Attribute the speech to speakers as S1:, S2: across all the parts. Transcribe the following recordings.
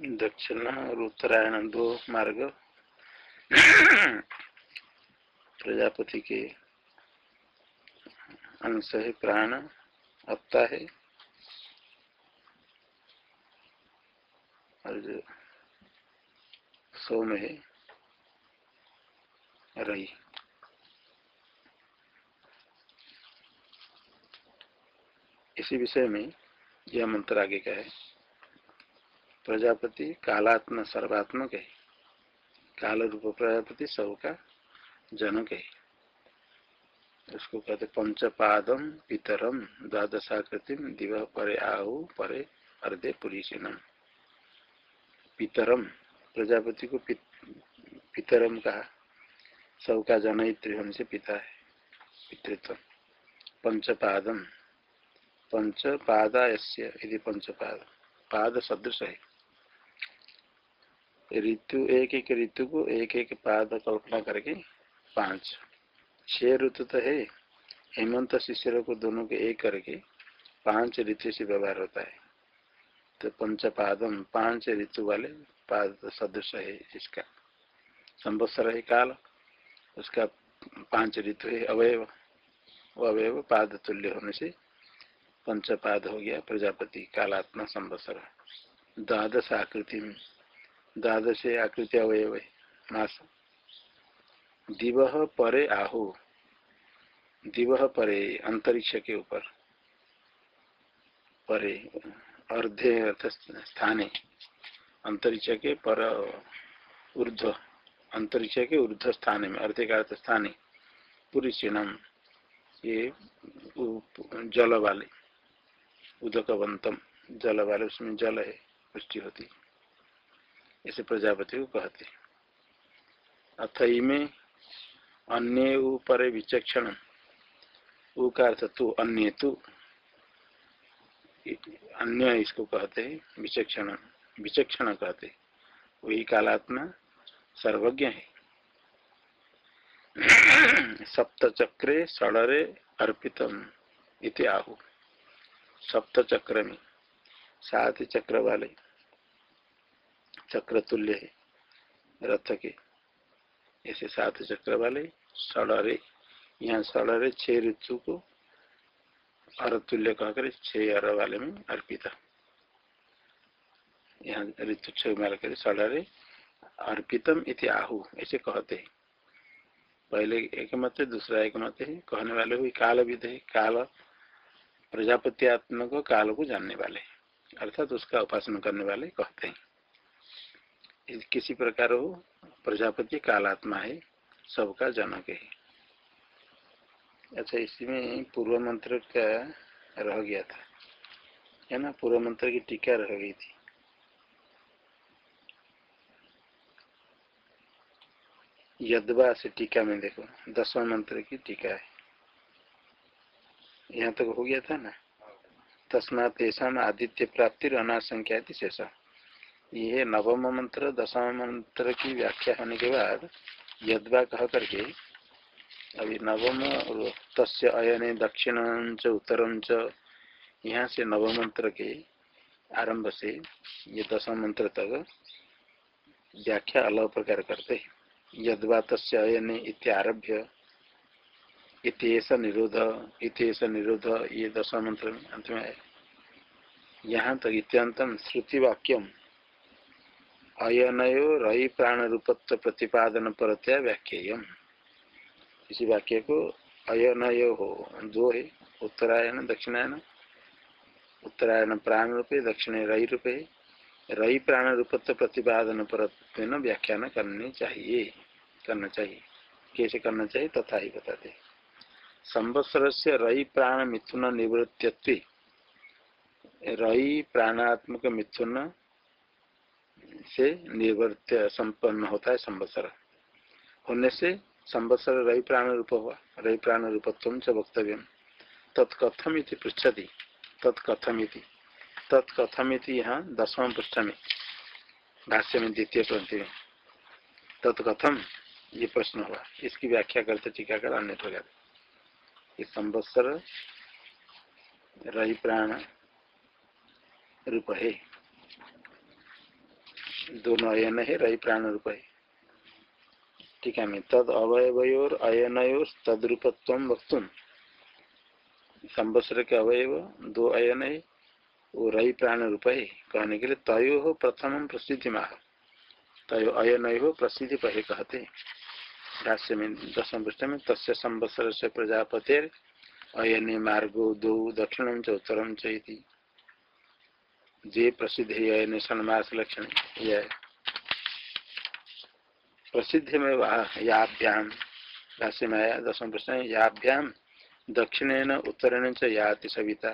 S1: दक्षिण और उत्तरायण दो मार्ग। प्रजापति के अंश है, प्राण अपता है। और जो सोम है रही इसी विषय में यह मंत्र आगे का है। प्रजापति कालात्म सर्वात्मक है। काल रूप प्रजापति सबका जनक है। उसको कहते पंचपादम पितरम द्वादशाकृति दिव परे आहु परे अर्धे पुरीषिणम पितरम प्रजापति को पित, पितरम कहा सबका जनयित्री होने से पिता है पितृत्व। पंचपादम पंच पादा यदि पंचपाद पाद सदृश है। ऋतु एक एक ऋतु को एक एक पाद कल्पना करके पाँच। छह ऋतु तो है। हेमंत शिशिर को दोनों के एक करके पाँच ऋतु से व्यवहार होता है। तो पंचपादम पाँच ऋतु वाले पाद सदृश है इसका। संवत्सर है काल, उसका पाँच ऋतु है अवयव। वो अवयव पाद तुल्य होने से पंचपाद हो गया प्रजापति, कालात्मा संवत्सर। द्वादश आकृति में द्वादश आकृति अवयव मास दिव परे आहु। दिव परे, अंतरिक्ष के ऊपर। परे, अर्धे अर्थ स्थाने अंतरिक्ष के पर ऊर्ध अंतरिक्ष के ऊर्ध स्थान में, अर्धे का अर्थ स्थाने पूरी चिन्हम ये जल वाले। उदकवंतम, जल वाले, उसमें जल है पुष्टि होती। इसे प्रजापति को कहते अथ में अन्य ऊपर विचक्षण ऊ का अन्य तू अन्य इसको कहते हैं विचक्षण विचक्षण कहते वही कालात्मा सर्वज्ञ है। सप्त चक्रे सड़रे अर्पितम इति आहु। सप्त चक्र में सात चक्र वाले। चक्र तुल्य है, रथ के। ऐसे सात चक्र वाले सड़रे यहाँ सड़रे छह ऋतु को अर तुल्य कहकर छह अर वाले में अर्पित यहाँ ऋतु छह माल कर सड़रे अर्पितम इति आहु, ऐसे कहते हैं। पहले एक मत है दूसरा एक मत है। कहने वाले हुई काल विध है, काल प्रजापति आत्मा को काल को जानने वाले अर्थात उसका उपासना करने वाले कहते हैं। किसी प्रकार हो प्रजापति कालात्मा है सबका जनक है। अच्छा इसमें पूर्व मंत्र का रह गया था है ना? पूर्व मंत्र की टीका रह गई थी। यदवा से टीका में देखो दसवा मंत्र की टीका है। यहाँ तक तो हो गया था ना? तस्मात ऐसा आदित्य प्राप्ति अनाशंख्या थी शेषा। ये नवम मंत्र दसम मंत्र की व्याख्या होने के बाद यदवा कह करके, अभी नवम तस्य अयन दक्षिण च उत्तरम च, यहाँ से नवम मंत्र के आरंभ से ये दसम मंत्र तक व्याख्या अलग प्रकार करते हैं। यदवा तस्य अयन इत्यारभ्य इतेश निरोध इतेश निरोध, ये दसम मंत्र में अंत में है यहाँ तक तो इत्यंतम श्रुति वाक्यम अयनयो रही प्राण रूपत्व प्रतिपादन परत्या व्याख्येयम। इसी वाक्य को अयनयो हो, दो है, उत्तरायण, दक्षिणायन। उत्तरायण प्राण रूपे दक्षिण रही रूपे। रही प्राण रूपत्व प्रतिपादन पर व्याख्यान करनी चाहिए, करना चाहिए। कैसे करना चाहिए, तथा ही बताते संवत्सर से रई प्राण मिथुन निवृत्ति रई प्राणात्मक मिथुन से निवृत्त संपन्न होता है संवत्सर। होने से संवत्सर रई प्राण रूप हुआ रई प्राण रूपत्व से वक्तव्य। तत्कथम पृछति तत्कथम तत्कथम यहाँ दसवां पृष्ठ में भाष्य में द्वितीय पंक्ति में तत्कथम ये प्रश्न हुआ, इसकी व्याख्या करते टीकाकर अन्य प्रकार ये संवत्सर रही प्राण रूप है। दोनों अयन है रही प्राण रूप है। ठीक है तद अवयवयोर अयनयोर तद्रूपत्व वक्तुम संवत्सर के अवयव, दो अयन है, वो रही प्राण रूप है। कहने के लिए तयो हो प्रथम प्रसिद्धि माह। तयो अयन हो प्रसिद्धि पहले कहते भाष्य में, दसम पृष्ठ में, तस्य संवत्सर से प्रजापति अयन मार्गो दो दक्षिणम च उत्तरम चेती जे प्रसिद्ध है सन्मास लक्षण यह प्रसिद्ध में याभ्याम भाष्य में आया दसम प्रश्न याभ्याम दक्षिणेन, उत्तरेण च याति सविता।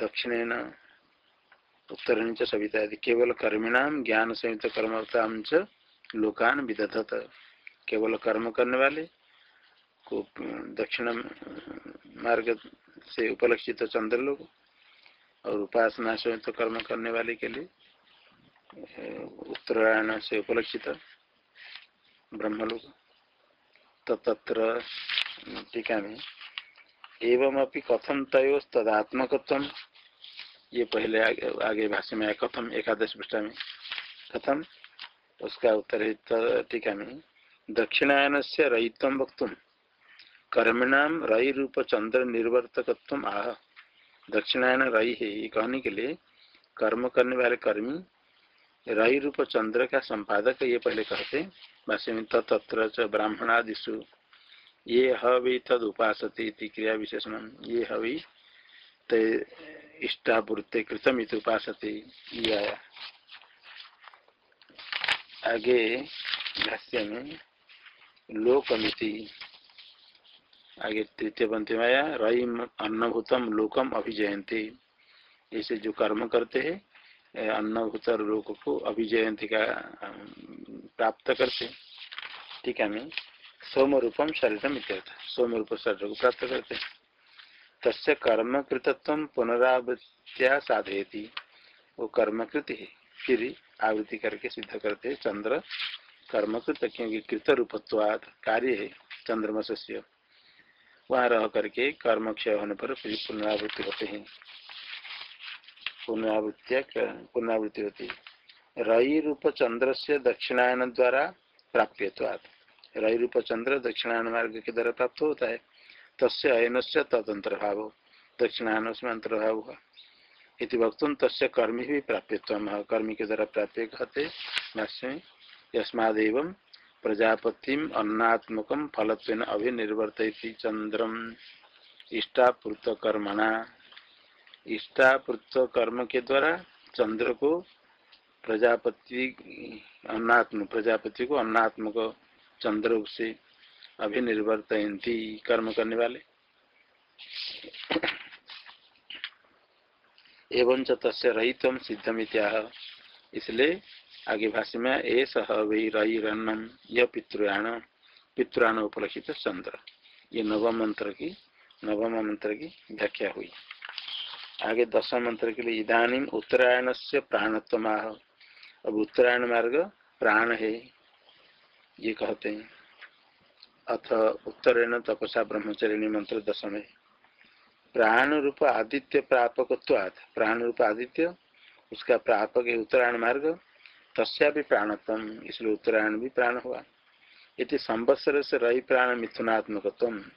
S1: दक्षिणेन, उत्तरेण च सविता यदि केवल कर्मिणाम ज्ञान संयुक्त कर्मता च लोकान विदधत। केवल कर्म करने वाले को दक्षिण मार्ग से उपलक्षित चंद्र लोग और उपासना से तो कर्म करने वाले के लिए उत्तरायण से उपलक्षित ब्रह्मलोक। तो तत्र टीका में एवं अपनी कथम तय तदात्मक ये पहले आगे, आगे भाष्य में कथम एकादश पृष्ठा में। कथम उसका उत्तर है टीका में दक्षिणायन से रयित्व वक्तुम कर्मिणाम रई रूप चंद्र निर्वर्तकत्व आह। दक्षिणायन रई है, ये कहने के लिए कर्म करने वाले कर्मी, रई रूप चंद्र का संपादक ये पहले कहते भाष्य तत्र ब्राह्मणादिशु ये हवि तद उपासते क्रिया विशेषण। ये हवि ते इष्टापूर्ते कृतम इत उपासते। आगे भाष्य में लोकमिति आगे तृतीय पंथी में आया रही अन्नभूतम लोकम अभिजयंती। ऐसे जो कर्म करते हैं अन्नभूत लोक को अभिजयंती का प्राप्त करते ठीक है, मैं सोम रूपम शरीरम सोम रूप शरीर को प्राप्त करते तस्य कर्मकृतत्व पुनरावृत्तिया साधयती। वो कर्मकृत है, फिर आवृत्ति करके सिद्ध करते चंद्र। कर्मकृत क्योंकि कृत रूपत्वाद कार्य है चंद्रमस से वहाँ रह करके कर्म क्षय होने पर फिर पुनरावृत्ति होते हैं। पुनरावृत्तिया पुनरावृत्ति होती है। रई रूप चंद्र से दक्षिणायन द्वारा प्राप्यवाद रई रूप चंद्र दक्षिणायन मार्ग के द्वारा प्राप्त होता है? तस्य अयन से तदंतर भाव दक्षिणायन में अंतर्भाव हुआ। इति वक्तुम तस्य कर्मी भी प्राप्यत्व कर्मी के द्वारा प्राप्य कहते यस्मादेव प्रजापतिम अन्नात्मक फलत्व अभिनिर्वर्त चंद्रम इष्टापूर्त कर्मणा इष्टापूर्त कर्म के द्वारा चंद्र को प्रजापति, अन्नात्म प्रजापति को अन्नात्मक चंद्र से अभिनिर्वर्तयती कर्म करने वाले। एवं तस् रहितम सिद्धम इत्याह इसलिए आगे भाष्य में, ए सह वही रही रन्नम यह पितृयाण पितृयाण उपलक्षित चंद्र ये नवम मंत्र की, नवम मंत्र की व्याख्या हुई। आगे दसम मंत्र के लिए इधानी उत्तरायण से प्राणत्व अब उत्तरायण मार्ग प्राण है, ये कहते हैं। अथ उत्तरेण तपसा ब्रह्मचर्य मंत्र दशम प्राण रूप आदित्य प्रापक प्राण रूप आदित्य, उसका प्रापक है उत्तरायण मार्ग। तस्या भी प्राणत्म इसलिए उत्तरायण भी प्राण हुआ। इति संवत्सर से रही प्राण मिथुनात्मक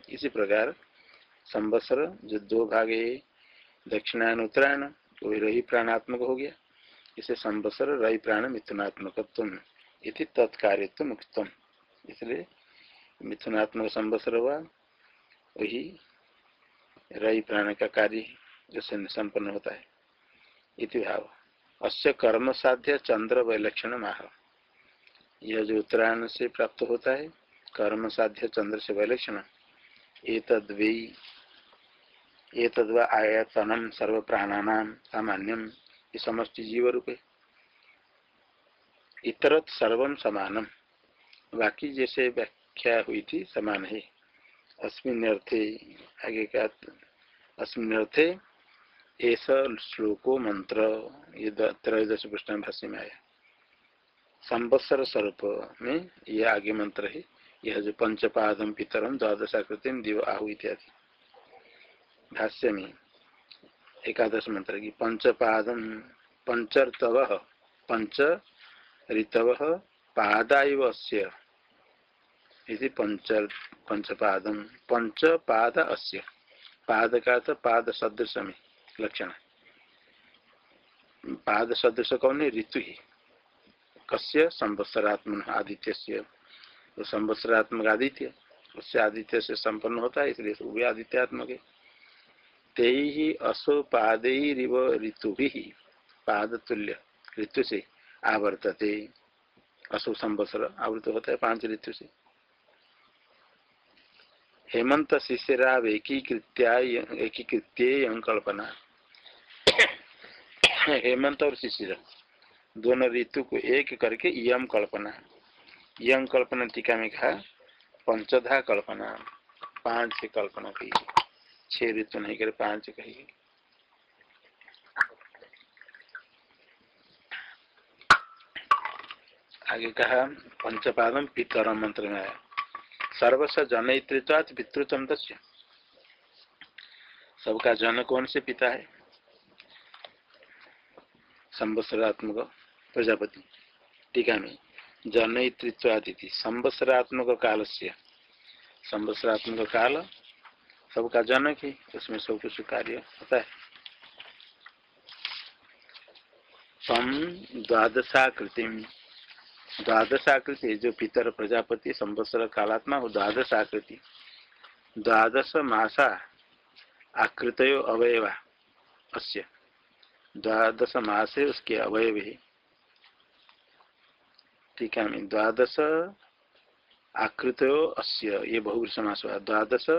S1: इसी प्रकार संवत्सर जो दो भाग दक्षिणायन, उत्तरायण तो रही प्राणात्मक हो गया। इसे संवत्सर रही प्राण मिथुनात्मक इति तत्कार्य मुक्तम। इसलिए मिथुनात्मक संवत्सर हुआ, वही रई प्राण का कार्य जो संपन्न होता है। इति भाव। अस्य कर्म साध्य चंद्र वैलक्षण माह यह जो उत्तरायण से प्राप्त होता है कर्म साध्य चंद्र से वैलक्षण एक आयतनम सर्व प्राणानाम सामान्यम ये जीव रूपे इतरत सर्वम समानम बाकी जैसे व्याख्या हुई थी, समान है। अस्मिन अर्थे आगे का अस्मिन अर्थे ऐसा श्लोको मंत्र, ये त्रयोदश पृष्ठ भाष्य में आया। संवत्सर स्वरूप में यह आगे मंत्र है, यह जो पंचपादम पितरम द्वादशाकृति, दिव आहु इत्यादि। भाष्य में एकादश मंत्र की पंचपादम पंचर्तव पंच ऋतव पादाइव अस्य पंच पंचपादम पंच पाद अस्य पाद का पाद सदृश में लक्षण पाद सदृश कौन है? ऋतु ही। कस्य? संवत्सरात्म आदित्य से तो संवत्सरात्मक आदित्य। उससे आदित्य से संपन्न होता है, इसलिए वो आदित्यात्मक है। ते ही असो पाद ऋतु भी पाद तुल्य, ऋतु से आवर्तते। असो संवत्सर आवृत होता है पाँच ऋतु से। हेमंत शिशिराव एकीकृत्या एकीकृत्य कल्पना। हेमंत और शिशिर, दोनों ऋतु को एक करके यम कल्पना। यम कल्पना टीका में कहा पंचधा कल्पना, पाँच से कल्पना की छह ऋतु नहीं करे, पाँच कही। आगे कहा पंचपादम पितर मंत्र में आया सर्वस्व जनयित्रित्वात पितृत्व दस्य सबका जन कौन से पिता है? संवत्सरात्मक प्रजापति। टीका में जनयित्रित्वादिति संवत्सरात्मक काल से संवत्सरात्मक काल, सबका जनक ही, उसमें सब कुछ कार्य होता है। तम द्वादशाकृति द्वादश आकृति जो पितर प्रजापति, संवत्सर कालात्मा हो द्वादश आकृति द्वादश मासा आकृत अवयवा। अस्य। द्वादश मासे उसके अवयव ही। ठीक है द्वादश आकृत अस्य, ये बहुग्र समास हुआ। द्वादश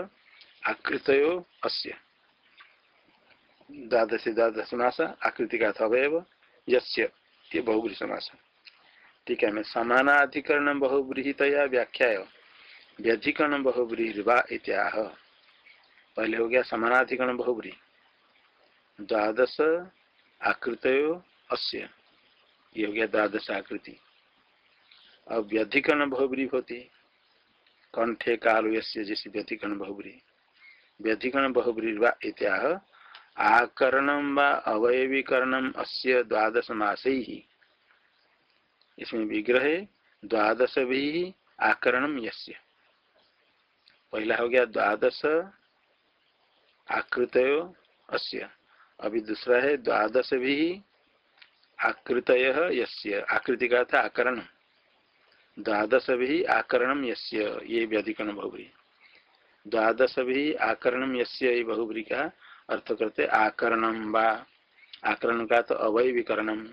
S1: आकृत अस्य। द्वादश द्वादश मास आकृति का अवयव, यस्य, ये बहुग्री समास। ठीक है, मैं समानाधिकरण बहुब्रीहितया व्याख्या व्यधिकरण बहुब्रीहिर्वा इत्याह। पहले हो गया समानाधिकरण बहुब्री द्वादश आकृत अस्य। ये हो गया द्वादश आकृति अब व्यधिकरण बहुब्री होती। कंठे काल यस्य जैसे व्यधिकरण बहुब्री। व्यधिकरण बहुब्री इत्याह। आकरणम व अवयवीकरणम अस्य द्वादश मासे ही इसमें विग्रह द्वादश भी आकरणम यस्य। पहला हो गया द्वादश आकृत अस्य। अभी दूसरा है, द्वादश भी आकृत यस्य। आकृति का था आकरण। द्वादश भी आकरणम यस्य, ये अधिकरण बहुबरी। द्वादश भी आकरणम यस्य, ये बहुबरी का अर्थ करते आकरणम व। आकरण का तो अवैविकरणम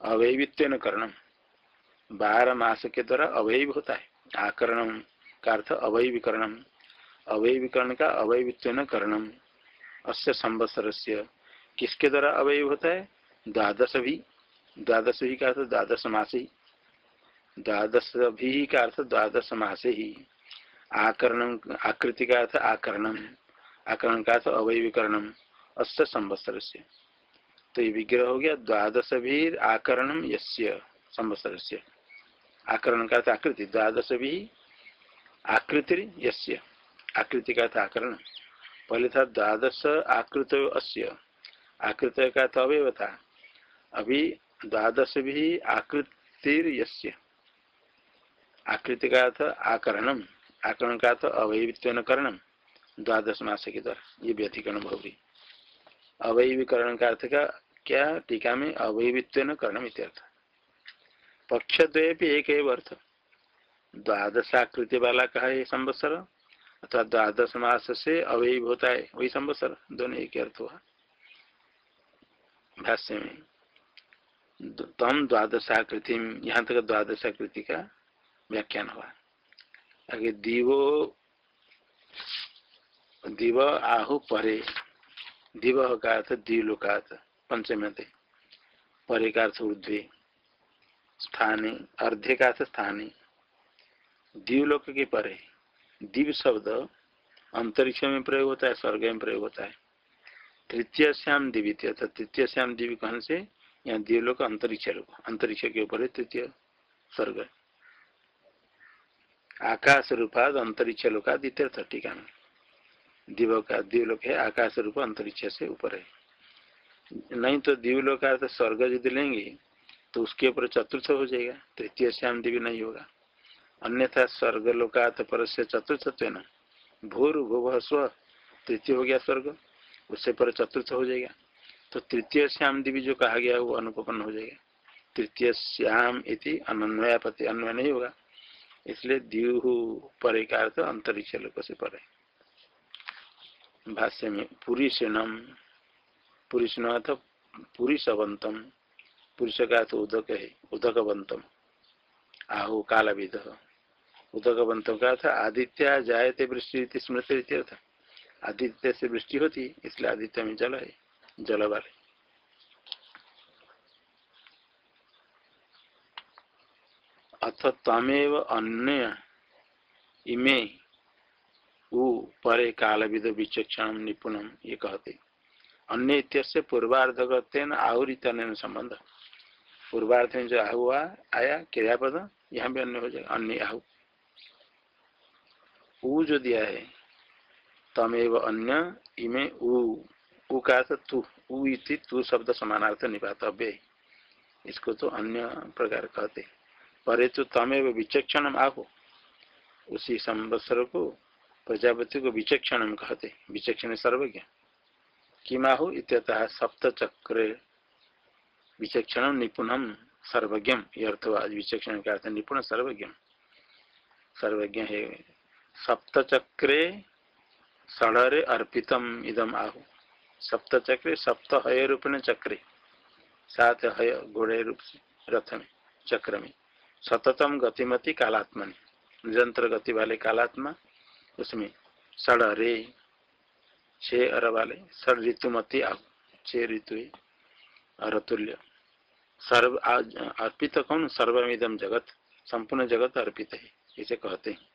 S1: अवैवित्व करणम बारह मास के द्वारा अवैव होता है। आकरणम का अर्थ अवैविकरणम अवैविकरण का अवैवित्व करणम अस्य संवत्सर किसके द्वारा अवय होता है? द्वादश भी द्वादश भी का अर्थ द्वादश मास ही द्वादश भी का अर्थ द्वादश मास ही। आकरण, आकृति का अर्थ आकरणम आकरण का अर्थ अवैविकरणम अस्य संवत्सर तो ये विग्रह हो गया द्वादश भी आकरणम यस्य संवत्सर आकरण का अर्थ आकृति। द्वादश भी आकृति यस्य। आकृति का था आकरण। पहले था द्वादश आकृत अस्य। आकृत का तो अवयव था। अभी द्वादश भी आकृतिर यस्य। आकृति का था आकरणम। आकरण का तो अवयवित्व करणम। द्वादश मास के द्वारा ये व्यतिकरण भवरी अवयवीकरण का अर्थ का क्या? टीका में अवयवित्व करणम इत्यर्थ। पक्ष द्वे एक अर्थ। द्वादशाकृति वाला कहा है संवत्सर? अथवा द्वादश मास से अवय होता है वही संवत्सर दोनों एक अर्थ हुआ। भाष्य में तम द्वादशाकृति, यहाँ तक द्वादशाकृति का व्याख्यान हुआ। आगे दिवो, दिव आहु परे, दिव का अर्थ दिवलोकात पंचम परे का अर्थ ऊर्ध्वे, स्थाने, अर्धे का अर्थ स्थाने। दीवलोक के परे दिव शब्द अंतरिक्ष में प्रयोग होता है, स्वर्ग में प्रयोग होता है। तृतीय श्याम दिवित तृतीय श्याम दिव्य कहन से यहाँ दिवलोक अंतरिक्ष लोक अंतरिक्ष के ऊपर है तृतीय स्वर्ग। आकाश रूपाद अंतरिक्ष लोका द्वितीय टीका में दिव का दिवलोक है, आकाश रूप अंतरिक्ष से ऊपर है। नहीं तो द्वीलोक तो स्वर्ग यदि लेंगे तो उसके ऊपर चतुर्थ हो जाएगा, तृतीय श्याम दिव्य नहीं होगा। अन्यथा स्वर्ग लोकात पर से चतुर्थ न भूर, भूव, स्व, तृतीय हो गया स्वर्ग। उससे पर चतुर्थ हो जाएगा। तो तृतीय श्याम देवी जो कहा गया, वो अनुपन्न हो जाएगा। तृतीय श्याम इति अन्वयापति अन्वय नहीं होगा। इसलिए द्यू पर अर्थ अंतरिक्ष लोक से परे। भाष्य में पुरीषणम पुरुषण अर्थ पुरुषवंतम पुरुष का अर्थ उदक है उदकवंतम आहु कालविद उदकवंतम का अर्थ आदित्य जायते वृष्टि स्मृति अर्थ आदित्य से वृष्टि होती, इसलिए आदित्य में जल है, जल वाले। अथ तमेव अन्य इमे उ परे कालविद विचक्षण निपुणम ये कहते। अन्य इत्यस्य पूर्वार्ध तन संबंध। पूर्वार्थ में जो आहुआ, आया, क्रियापद, यहाँ भी अन्य हो जाएगा, अन्य आहु। ऊ जो दिया है, तमेव अन्य इमे ऊ का तू। इति तू शब्द समानार्थ निपातव्य। इसको तो अन्य प्रकार कहते परे तो तमेव विचक्षण आहो। उसी संवत्सर को प्रजापति को विचक्षण कहते विचक्षण सर्वज्ञ। किमाहु इत्यतः सप्तचक्र विचक्षण निपुणम सर्वज्ञ ये अर्थवाद विचक्षण का अर्थ निपुण सर्वज्ञ सर्वज्ञ है सप्तचक्रे षडरे अर्पितम इदम आहु सप्तचक्रे सप्त हय रूप चक्रे सात हय घोड़े रूप से रथ में चक्र में सततम गतिमति कालात्मनि निरंतर गति वाले कालात्मा, उसमें षडरे, छे अर वाले, षड ऋतुमती आहु छे ऋतु अरतुल्य। सर्व अर्पित कौन? सर्वमिदम जगत, संपूर्ण जगत अर्पित है, इसे कहते हैं।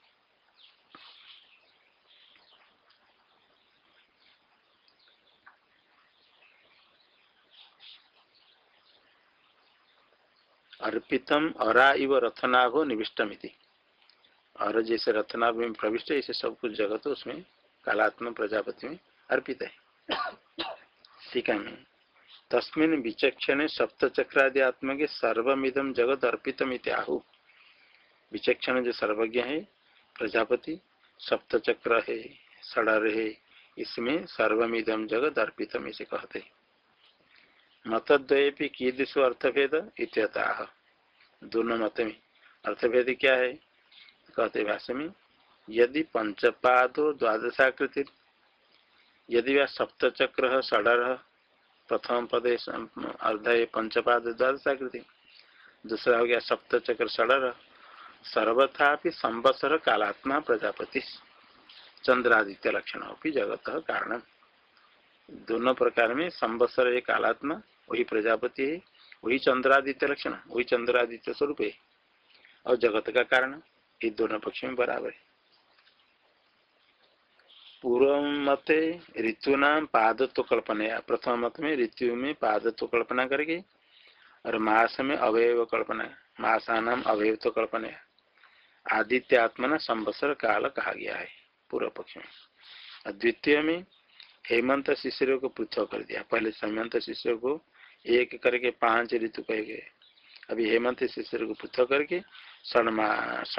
S1: अर्पितम अरा इव रथनाभो निविष्टम और जैसे रथनाभ में प्रविष्ट ऐसे सब कुछ जगत उसमें कालात्म प्रजापति में अर्पित है। ठीक है तस्मिन विचक्षण सप्तचक्रादि आत्मा के सर्वमिदम जगत अर्पितम आहु। विचक्षण जो सर्वज्ञ है, प्रजापति, सप्तचक्र है सड़र है इसमें सर्वमिदम जगत अर्पितम इसे कहते मतद्वय कीदृशु अर्थभेद इत्यतः। दोनों मत में अर्थभेद क्या है? कहते भाष्य में यदि पंचपादो द्वादशाकृति यदि वह सप्तचक्र, षडर, प्रथम पदे अर्ध पंचपाद द्वादशाकृति, दूसरा हो गया सप्तचक्र, षडर सर्वथा संवत्सर कालात्मा प्रजापति। चंद्रादित्य लक्षण जगत कारण दोनों प्रकार में संवत्सर है कालात्मा वही प्रजापति है, वही चंद्रादित्य लक्षण, वही चंद्रादित्य स्वरूप है। और जगत का कारण, ये दोनों पक्ष में बराबर है। पूर्व मते ऋतु नाम पादत्व कल्पना प्रथम मत में ऋतु में पादत्व कल्पना करके, और मास में अवयव कल्पना मासा नाम अवयव कल्पना आदित्य आत्मा संवत्सर काल कहा गया है, पूर्व पक्ष में। द्वितीय में हेमंत शिष्य को पृथक कर दिया। पहले हेमंत शिष्य को एक करके पाँच ऋतु कहे गए। अभी हेमंत शिष्य को पृथक करके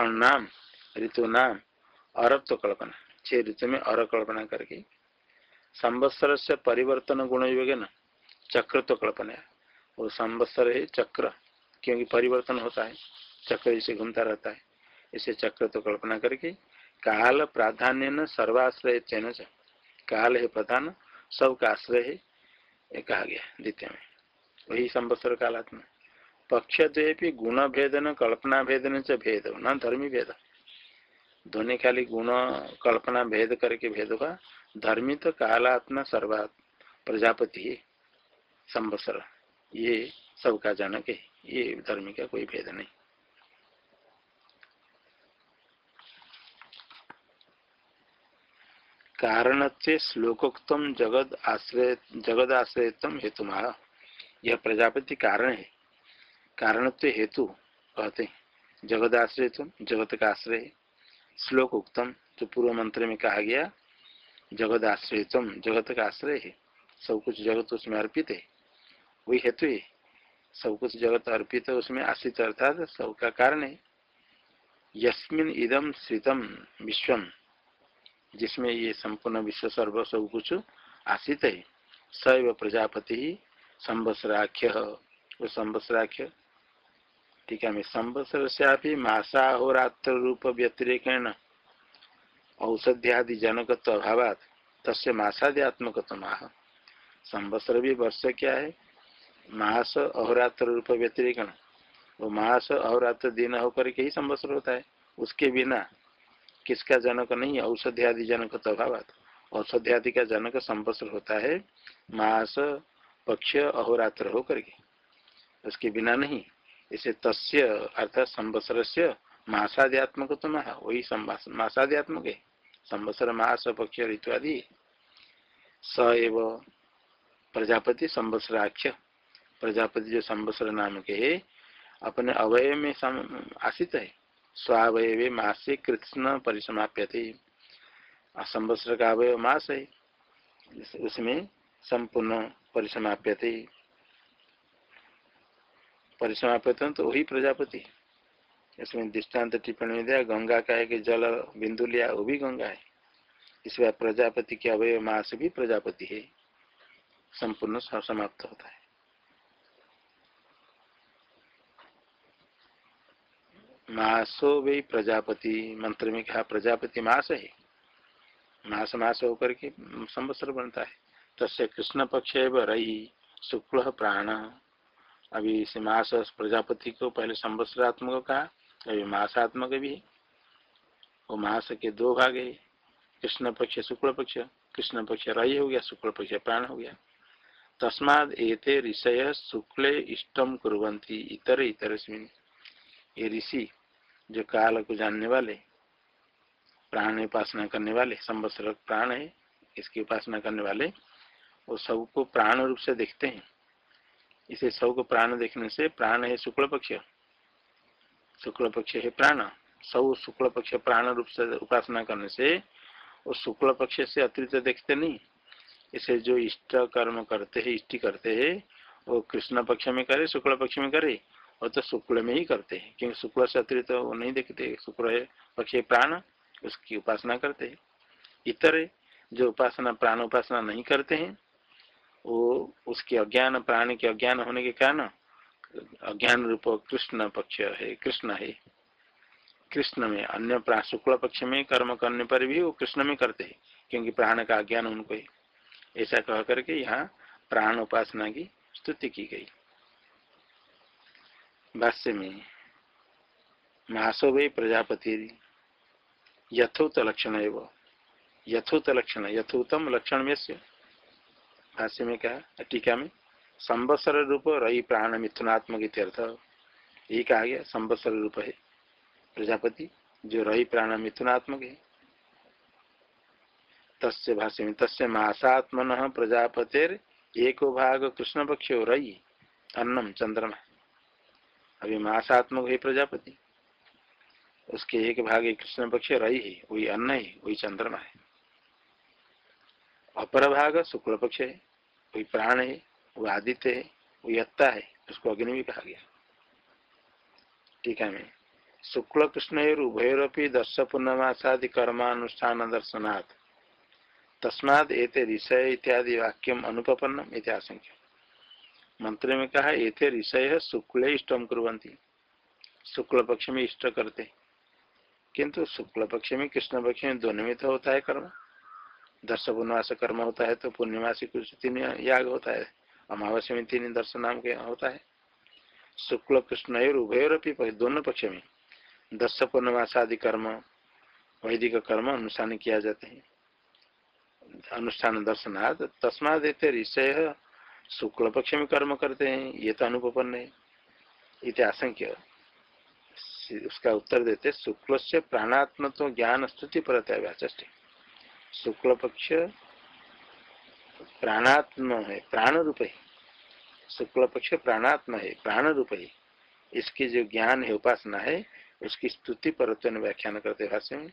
S1: नाम ऋतु नाम अरब तो कल्पना, छह ऋतु में अर कल्पना करके। संवत्सर से परिवर्तन गुण योग न? चक्र तो कल्पना वो संवत्सर है चक्र, क्योंकि परिवर्तन होता है। चक्र इसे घूमता रहता है। इसे चक्र तो कल्पना करके काल प्राधान्य न सर्वाश्रय चैन काल है प्रधान सबका आश्रय है, ये कहा गया द्वितीय में। वही संवत्सर कालात्मा पक्ष द्वे गुण भेदन कल्पना भेदन से भेद, न धर्मी भेद। ध्वनि खाली गुण, कल्पना, भेद करके भेद हुआ धर्मी तो कालात्मा सर्वा प्रजापति है, संवत्सर। ये सबका जनक है, ये धर्मी का कोई भेद नहीं। कारण से श्लोकोक्तम जगद आश्रय जगद आश्रयतम हेतु यह प्रजापति कारण है। कारण हेतु कहते जगद आश्रय तुम जगत का आश्रय श्लोक उक्तम जो पूर्व मंत्र में कहा गया जगत आश्रय तुम जगत का आश्रय है। सब कुछ जगत उसमें अर्पित है। वही हेतु ही। सब कुछ जगत अर्पित तो उसमें आश्रित अर्थात सबका कारण है। यस्मिन इदम श्रितम विश्वम। जिसमें ये संपूर्ण विश्व सर्व सब कुछ आश्रित है सैव प्रजापति ही संवत्सराख्य। वो संवत्सराख्य, ठीक है संवत्सर से मासाहोरात्र रूप व्यतिरेकेण औषध्यादि जनकत्व अभाव तस्य मासाद्यात्मक माह संवत्सर भी वर्ष क्या है? मास अहोरात्र रूप व्यतिरिकण वो मास अहोरात्र दिन होकर के ही संवत्सर होता है। उसके बिना किसका जनक नहीं, औषध्यादि जनक अभाव औषध्यादि का जनक संवत्सर होता है, मास, पक्ष, अहोरात्र होकर के। उसके बिना नहीं। इसे तस्य अर्थात संवत्सर से मासाध्यात्मक तो महा वही मासाध्यात्मक है। संवत्सर, मास, पक्ष ऋतु आदि स एव प्रजापति संवत्सराख्य। प्रजापति जो संवत्सर नाम के है, अपने अवय में आशित है। स्वावय मासे कृष्ण परिसमाप्य थे संवत्सर का अवय मास है उसमें संपूर्ण परिसमाप्य थे परिसमाप्य तो वही प्रजापति। इसमें दृष्टांत टिप्पणी में दिया, गंगा का एक जल बिंदु लिया, वो भी गंगा है। इसलिए प्रजापति के अवय मास भी प्रजापति है। संपूर्ण समाप्त होता है। मासो वे प्रजापति मंत्र में कहा प्रजापति मास है। मास मास होकर के संवत्सर बनता है। तस्य कृष्ण पक्ष रही शुक्ल प्राण। अभी इस मास प्रजापति को पहले संवत्सरात्मक कहा, अभी मासात्मक भी है। वो मास के दो भाग है। कृष्ण पक्ष, शुक्ल पक्ष। कृष्ण पक्ष रही हो गया, शुक्ल पक्ष प्राण हो गया। तस्माद ऋषय शुक्ल इष्टम कुरंती इतर इतर ये ऋषि जो काल को जानने वाले, प्राण उपासना करने वाले, संवत्सर प्राण है, इसकी उपासना करने वाले, वो सबको प्राण रूप से देखते हैं। इसे सबको प्राण देखने से प्राण है शुक्ल पक्ष। शुक्ल पक्ष है प्राण। सब शुक्ल पक्ष प्राण रूप से उपासना करने से वो शुक्ल पक्ष से अतिरिक्त देखते नहीं। इसे जो इष्ट कर्म करते हैं, इष्टि करते हैं, वो कृष्ण पक्ष में करे, शुक्ल पक्ष में करे। और तो शुक्ल में ही करते हैं। क्योंकि शुक्ल से अतिरिक्त वो नहीं देखते शुक्ल है, पक्ष प्राण, उसकी उपासना करते हैं। इतर जो उपासना, प्राण उपासना नहीं करते हैं, वो उसके अज्ञान, प्राण के अज्ञान होने के कारण अज्ञान रूप कृष्ण पक्ष है, कृष्ण है। कृष्ण में अन्य प्राण शुक्ल पक्ष में कर्म करने पर भी वो कृष्ण में करते हैं, क्योंकि प्राण का अज्ञान उनको है। ऐसा कह करके यहाँ प्राण उपासना की स्तुति की गई। भाष्य में महासो भाई प्रजापति यथोत लक्षण एवं यथोत लक्षण यथोत्तम लक्षण में से भाष्य में कहा, टीका में, संवत्सर रूप रही प्राण मिथुनात्मक इत्यर्थ ये कहा गया, संवत्सर रूप है। प्रजापति, जो रही प्राण मिथुनात्मक है, तस्य भाष्य में, तस्य मासात्मन प्रजापतिर एको भाग कृष्ण पक्ष रही अन्नम चंद्रमा अभी मासात्मक है प्रजापति। उसके एक भाग कृष्ण पक्ष रही है, वही अन्न है, वही चंद्रमा है। अपर भाग शुक्ल पक्ष है, वही प्राण है वो आदित्य है वो यत्ता है, उसको अग्नि भी कहा गया। ठीक है, मैं शुक्ल कृष्ण उभयोरपी दर्श पूर्णमासादि कर्मानुष्ठान दर्शनाथ तस्माद एते ऋषय इत्यादि वाक्यम अनुपन्नम इत्याशंक्य मंत्र में कहा एते ऋषय शुक्ल इष्टम कुरंती शुक्ल पक्ष में इष्ट करते। किंतु शुक्ल पक्ष में कृष्ण पक्ष में दोनों में तो होता है कर्म। दर्श पूर्णवास कर्म होता है तो पूर्णिमासी कुछ तीन याग होता है। अमावस्या में तीन दर्शन नाम के होता है। शुक्ल, कृष्ण उभयोरपी दोनों पक्ष में दस पूर्णमासादि कर्म, वैदिक कर्म अनुष्ठान किया जाते हैं। अनुष्ठान दर्शनाथ तस्मा देते ऋषय शुक्ल पक्ष में कर्म करते हैं, ये तो अनुपन्न है इत आशंक्य उसका उत्तर देते शुक्ल से प्राणात्म तो ज्ञान स्तुति पर शुक्ल पक्ष प्राणात्म है प्राण रूप है शुक्ल पक्ष प्राणात्म है प्राण रूप है इसकी जो ज्ञान है, उपासना है, उसकी स्तुति पर व्याख्यान करते भाष्य में।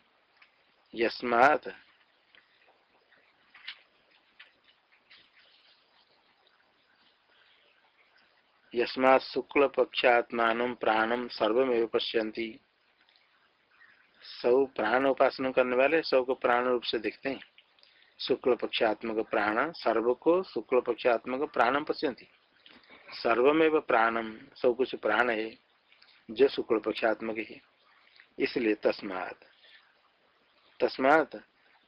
S1: यस्मात यस्मा शुक्ल पक्षात्मान प्राणम सर्वमेव पश्यंती सब प्राण उपासना करने वाले सबको प्राण रूप से देखते हैं। शुक्ल पक्षात्मक प्राण सर्व को शुक्ल पक्षात्मक प्राणम पश्यंती सर्वमेव प्राणम सब कुछ प्राण है, जो शुक्ल पक्षात्मक है। इसलिए तस्मात तस्मात